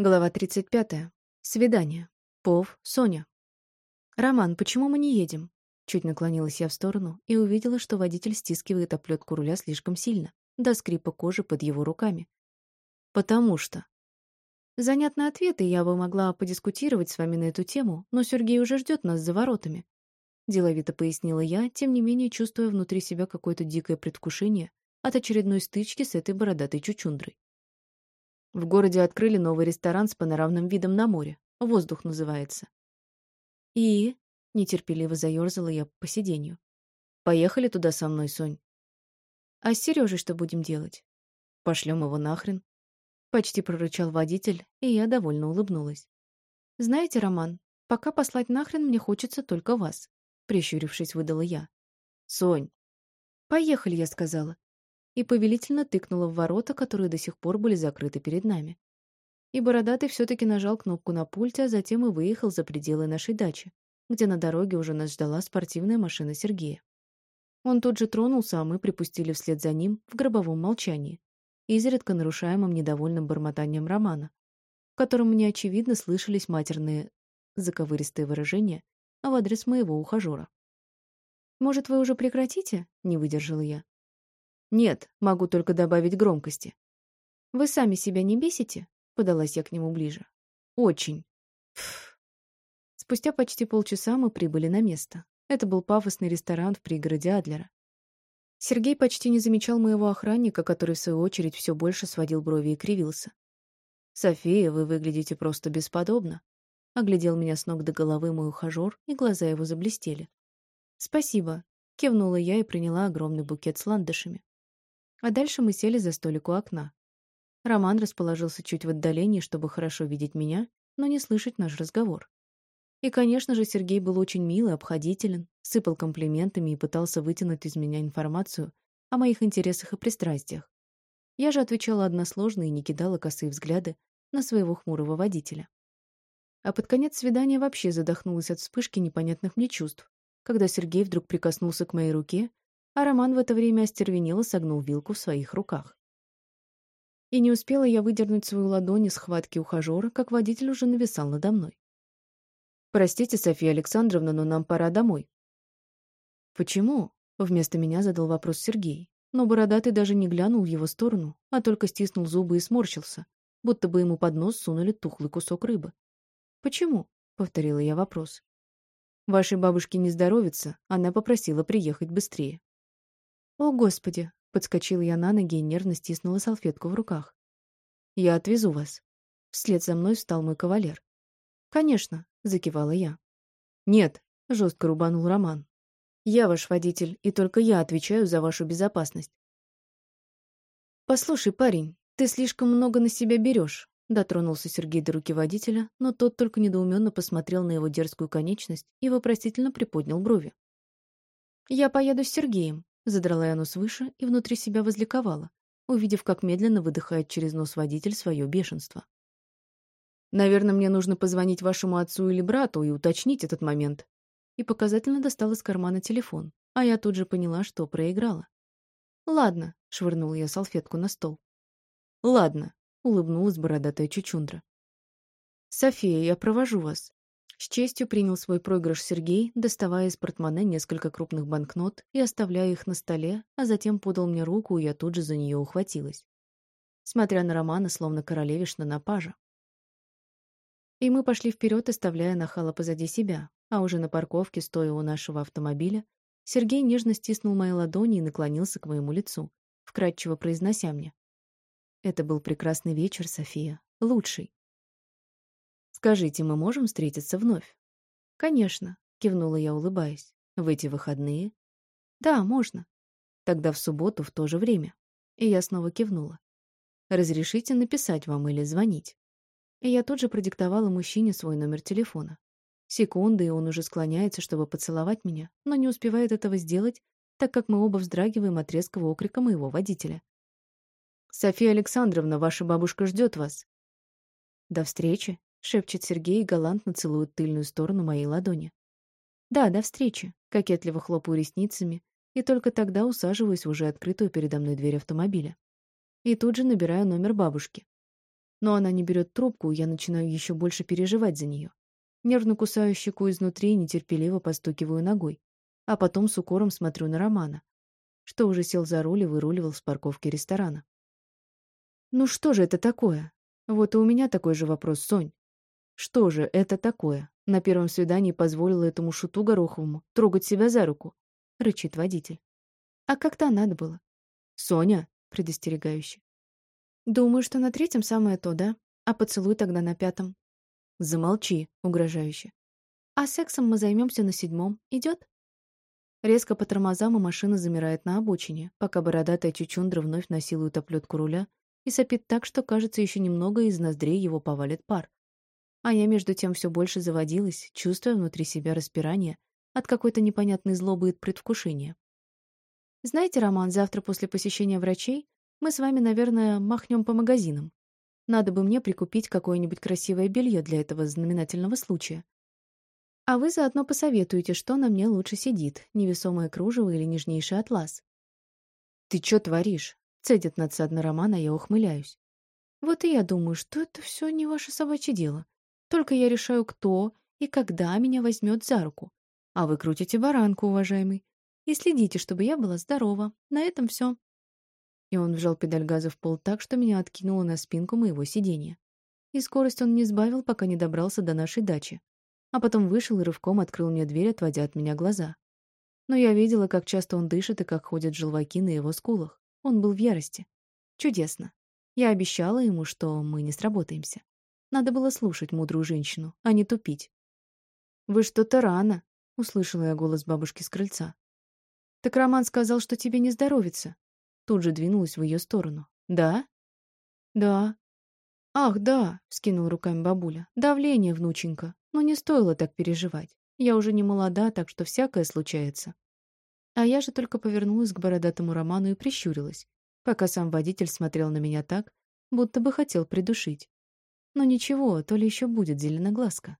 Глава 35. Свидание. Пов, Соня. «Роман, почему мы не едем?» Чуть наклонилась я в сторону и увидела, что водитель стискивает оплетку руля слишком сильно, до скрипа кожи под его руками. «Потому что...» Занятный ответ, и я бы могла подискутировать с вами на эту тему, но Сергей уже ждет нас за воротами. Деловито пояснила я, тем не менее чувствуя внутри себя какое-то дикое предвкушение от очередной стычки с этой бородатой чучундрой. В городе открыли новый ресторан с панорамным видом на море. Воздух называется. И нетерпеливо заёрзала я по сиденью. Поехали туда со мной, Сонь. А с Сережей что будем делать? Пошлем его нахрен. Почти прорычал водитель, и я довольно улыбнулась. Знаете, Роман, пока послать нахрен мне хочется только вас, прищурившись, выдала я. Сонь. Поехали, я сказала и повелительно тыкнула в ворота, которые до сих пор были закрыты перед нами. И Бородатый все-таки нажал кнопку на пульте, а затем и выехал за пределы нашей дачи, где на дороге уже нас ждала спортивная машина Сергея. Он тут же тронулся, а мы припустили вслед за ним в гробовом молчании, изредка нарушаемым недовольным бормотанием Романа, в котором мне, очевидно, слышались матерные заковыристые выражения в адрес моего ухажера. «Может, вы уже прекратите?» — не выдержала я. Нет, могу только добавить громкости. Вы сами себя не бесите? Подалась я к нему ближе. Очень. Фф. Спустя почти полчаса мы прибыли на место. Это был пафосный ресторан в пригороде Адлера. Сергей почти не замечал моего охранника, который, в свою очередь, все больше сводил брови и кривился. «София, вы выглядите просто бесподобно», — оглядел меня с ног до головы мой ухажер, и глаза его заблестели. «Спасибо», — кивнула я и приняла огромный букет с ландышами. А дальше мы сели за столик у окна. Роман расположился чуть в отдалении, чтобы хорошо видеть меня, но не слышать наш разговор. И, конечно же, Сергей был очень милый, обходителен, сыпал комплиментами и пытался вытянуть из меня информацию о моих интересах и пристрастиях. Я же отвечала односложно и не кидала косые взгляды на своего хмурого водителя. А под конец свидания вообще задохнулась от вспышки непонятных мне чувств, когда Сергей вдруг прикоснулся к моей руке а Роман в это время остервенело согнул вилку в своих руках. И не успела я выдернуть свою ладонь из схватки ухажера, как водитель уже нависал надо мной. «Простите, Софья Александровна, но нам пора домой». «Почему?» — вместо меня задал вопрос Сергей, но Бородатый даже не глянул в его сторону, а только стиснул зубы и сморщился, будто бы ему под нос сунули тухлый кусок рыбы. «Почему?» — повторила я вопрос. «Вашей бабушке не здоровится, она попросила приехать быстрее». «О, Господи!» — подскочила я на ноги и нервно стиснула салфетку в руках. «Я отвезу вас». Вслед за мной встал мой кавалер. «Конечно», — закивала я. «Нет», — жестко рубанул Роман. «Я ваш водитель, и только я отвечаю за вашу безопасность». «Послушай, парень, ты слишком много на себя берешь», — дотронулся Сергей до руки водителя, но тот только недоуменно посмотрел на его дерзкую конечность и вопросительно приподнял брови. «Я поеду с Сергеем», Задрала я нос выше и внутри себя возликовала, увидев, как медленно выдыхает через нос водитель свое бешенство. «Наверное, мне нужно позвонить вашему отцу или брату и уточнить этот момент». И показательно достал из кармана телефон, а я тут же поняла, что проиграла. «Ладно», — швырнула я салфетку на стол. «Ладно», — улыбнулась бородатая чучундра. «София, я провожу вас», с честью принял свой проигрыш Сергей, доставая из портмоне несколько крупных банкнот и оставляя их на столе, а затем подал мне руку, и я тут же за нее ухватилась. Смотря на Романа, словно королевишна на пажа. И мы пошли вперед, оставляя нахала позади себя, а уже на парковке, стоя у нашего автомобиля, Сергей нежно стиснул мои ладони и наклонился к моему лицу, вкрадчиво произнося мне. «Это был прекрасный вечер, София. Лучший. Скажите, мы можем встретиться вновь? Конечно, кивнула я, улыбаясь. В эти выходные? Да, можно. Тогда в субботу в то же время. И я снова кивнула. Разрешите написать вам или звонить? И я тут же продиктовала мужчине свой номер телефона. Секунды, и он уже склоняется, чтобы поцеловать меня, но не успевает этого сделать, так как мы оба вздрагиваем от резкого окрика моего водителя. «София Александровна, ваша бабушка ждет вас». «До встречи», — шепчет Сергей и галантно целует тыльную сторону моей ладони. «Да, до встречи», — кокетливо хлопаю ресницами, и только тогда усаживаюсь в уже открытую передо мной дверь автомобиля. И тут же набираю номер бабушки. Но она не берет трубку, я начинаю еще больше переживать за нее. Нервно кусаю щеку изнутри и нетерпеливо постукиваю ногой. А потом с укором смотрю на Романа, что уже сел за руль и выруливал с парковки ресторана. «Ну что же это такое? Вот и у меня такой же вопрос, Сонь. Что же это такое? На первом свидании позволила этому шуту Гороховому трогать себя за руку?» — рычит водитель. «А как-то надо было». «Соня!» — предостерегающе. «Думаю, что на третьем самое то, да? А поцелуй тогда на пятом». «Замолчи», — угрожающе. «А сексом мы займемся на седьмом. Идет?» Резко по тормозам, и машина замирает на обочине, пока бородатая чучундра вновь насилует оплетку руля и сопит так, что, кажется, еще немного из ноздрей его повалит пар. А я, между тем, все больше заводилась, чувствуя внутри себя распирание от какой-то непонятной злобы и предвкушения. «Знаете, Роман, завтра после посещения врачей мы с вами, наверное, махнем по магазинам. Надо бы мне прикупить какое-нибудь красивое белье для этого знаменательного случая. А вы заодно посоветуете, что на мне лучше сидит, невесомое кружево или нежнейший атлас. «Ты чё творишь?» — цедит надсадно Роман, а я ухмыляюсь. Вот и я думаю, что это все не ваше собачье дело. Только я решаю, кто и когда меня возьмет за руку. А вы крутите баранку, уважаемый. И следите, чтобы я была здорова. На этом все. И он вжал педаль газа в пол так, что меня откинуло на спинку моего сиденья. И скорость он не сбавил, пока не добрался до нашей дачи а потом вышел и рывком открыл мне дверь, отводя от меня глаза. Но я видела, как часто он дышит и как ходят желваки на его скулах. Он был в ярости. Чудесно. Я обещала ему, что мы не сработаемся. Надо было слушать мудрую женщину, а не тупить. «Вы что-то рано», — услышала я голос бабушки с крыльца. «Так Роман сказал, что тебе не здоровится». Тут же двинулась в ее сторону. «Да?» «Да». «Ах, да», — вскинул руками бабуля. «Давление, внученька. Но не стоило так переживать. Я уже не молода, так что всякое случается. А я же только повернулась к бородатому Роману и прищурилась, пока сам водитель смотрел на меня так, будто бы хотел придушить. Но ничего, то ли еще будет зеленоглазка.